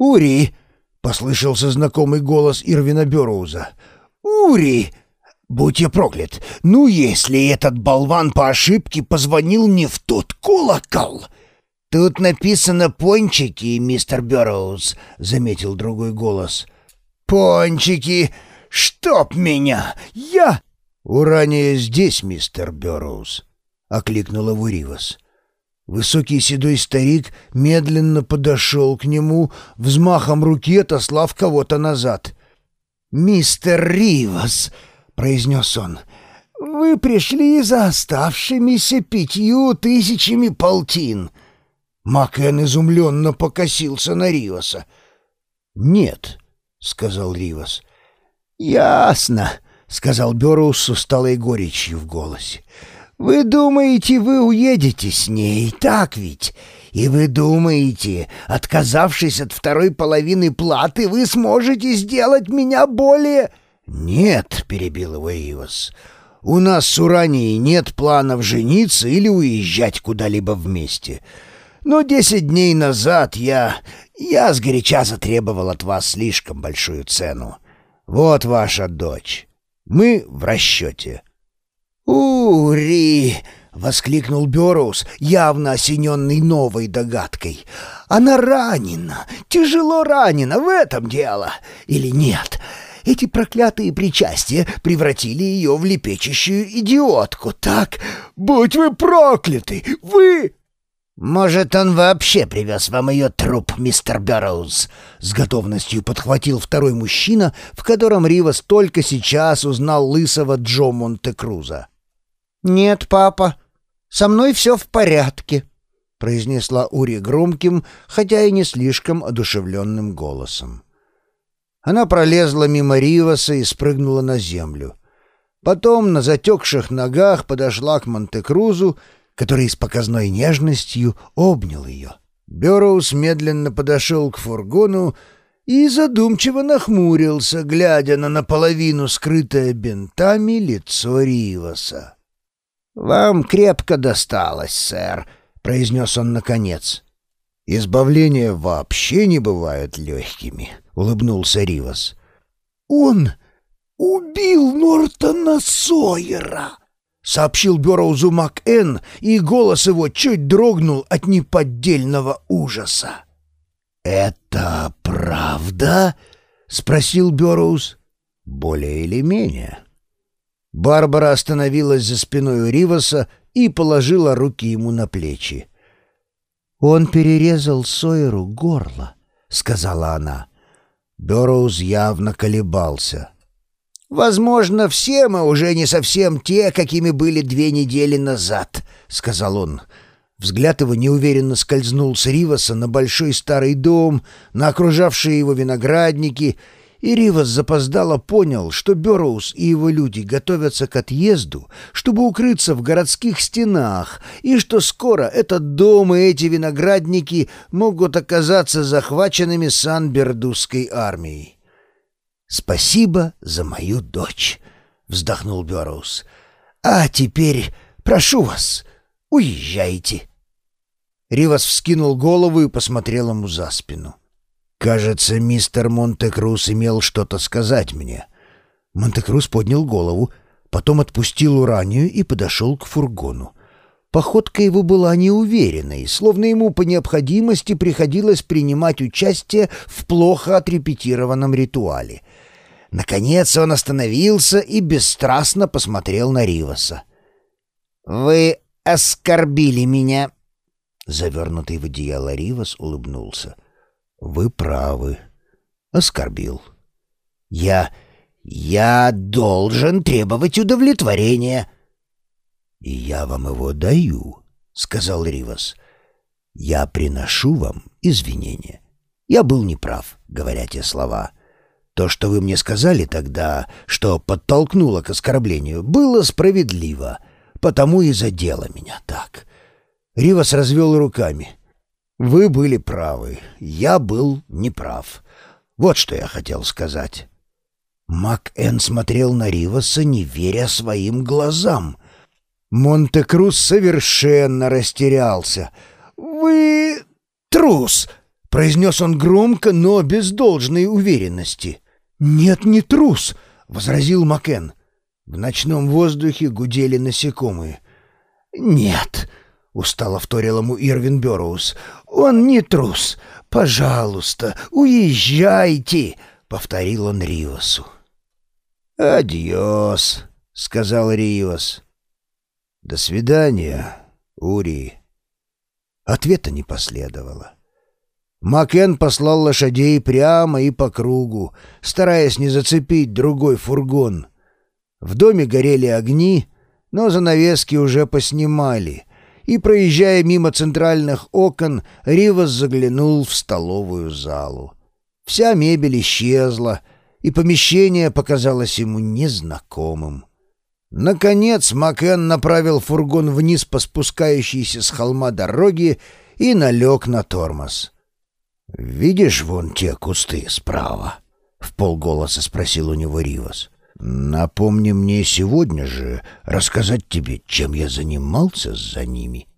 «Ури!» — послышался знакомый голос Ирвина Берроуза. «Ури!» «Будь я проклят! Ну, если этот болван по ошибке позвонил не в тот колокол!» «Тут написано «пончики», мистер Берроуз», — заметил другой голос. «Пончики! Чтоб меня! Я...» «Урания здесь, мистер Берроуз», — окликнул его Ривас. Высокий седой старик медленно подошел к нему, взмахом руки отослав кого-то назад. «Мистер Ривас», — произнес он, — «вы пришли за оставшимися пятью тысячами полтин». Макен изумленно покосился на Риваса. «Нет», — сказал Ривас. «Ясно», — сказал Берроуз с усталой горечью в голосе. «Вы думаете, вы уедете с ней, так ведь? И вы думаете, отказавшись от второй половины платы, вы сможете сделать меня более...» «Нет», — перебил его Ривас, — «у нас с Уранией нет планов жениться или уезжать куда-либо вместе». Но десять дней назад я... я сгоряча затребовал от вас слишком большую цену. Вот ваша дочь. Мы в расчете». «Ури!» — воскликнул Берроуз, явно осененный новой догадкой. «Она ранена, тяжело ранена, в этом дело. Или нет?» Эти проклятые причастия превратили ее в лепечущую идиотку. Так, будь вы прокляты! Вы «Может, он вообще привез вам ее труп, мистер Берроуз?» С готовностью подхватил второй мужчина, в котором Ривас только сейчас узнал лысого Джо Монте-Круза. «Нет, папа, со мной все в порядке», — произнесла Ури громким, хотя и не слишком одушевленным голосом. Она пролезла мимо Риваса и спрыгнула на землю. Потом на затекших ногах подошла к Монте-Крузу который с показной нежностью обнял ее. Берроуз медленно подошел к фургону и задумчиво нахмурился, глядя на наполовину скрытое бинтами лицо Риваса. «Вам крепко досталось, сэр», — произнес он наконец. «Избавления вообще не бывают легкими», — улыбнулся Ривас. «Он убил Нортона Сойера», — сообщил Берроузу МакЭн, и голос его чуть дрогнул от неподдельного ужаса. «Это правда?» — спросил Берроуз. «Более или менее». Барбара остановилась за спиной у Риваса и положила руки ему на плечи. «Он перерезал Сойеру горло», — сказала она. Берроуз явно колебался. «Возможно, все мы уже не совсем те, какими были две недели назад», — сказал он. Взгляд его неуверенно скользнул с Риваса на большой старый дом, на окружавшие его виноградники, и Ривас запоздало понял, что Берроуз и его люди готовятся к отъезду, чтобы укрыться в городских стенах, и что скоро этот дом и эти виноградники могут оказаться захваченными Сан-Бердусской армией. «Спасибо за мою дочь», — вздохнул Берроуз. «А теперь прошу вас, уезжайте». Ривас вскинул голову и посмотрел ему за спину. «Кажется, мистер Монте-Крус имел что-то сказать мне». Монте-Крус поднял голову, потом отпустил уранию и подошел к фургону. Походка его была неуверенной, словно ему по необходимости приходилось принимать участие в плохо отрепетированном ритуале. Наконец он остановился и бесстрастно посмотрел на Риваса. «Вы оскорбили меня!» Завернутый в одеяло Ривас улыбнулся. «Вы правы. Оскорбил. Я... я должен требовать удовлетворения». «И я вам его даю», — сказал Ривас. «Я приношу вам извинения. Я был неправ, говоря те слова». То, что вы мне сказали тогда, что подтолкнуло к оскорблению, было справедливо, потому и задело меня так. Ривас развел руками. Вы были правы, я был неправ. Вот что я хотел сказать. Мак-Эн смотрел на Риваса, не веря своим глазам. Монте-Крус совершенно растерялся. «Вы трус!» —— произнес он громко, но без должной уверенности. «Нет, не трус!» — возразил Макен. В ночном воздухе гудели насекомые. «Нет!» — устало вторил ему Ирвин Бёрроуз. «Он не трус! Пожалуйста, уезжайте!» — повторил он Риосу. «Адьос!» — сказал Риос. «До свидания, Ури». Ответа не последовало. Макен послал лошадей прямо и по кругу, стараясь не зацепить другой фургон. В доме горели огни, но занавески уже поснимали, и, проезжая мимо центральных окон, Ривас заглянул в столовую залу. Вся мебель исчезла, и помещение показалось ему незнакомым. Наконец Макен направил фургон вниз по спускающейся с холма дороге и налег на тормоз. «Видишь вон те кусты справа?» — в полголоса спросил у него Ривас. «Напомни мне сегодня же рассказать тебе, чем я занимался за ними».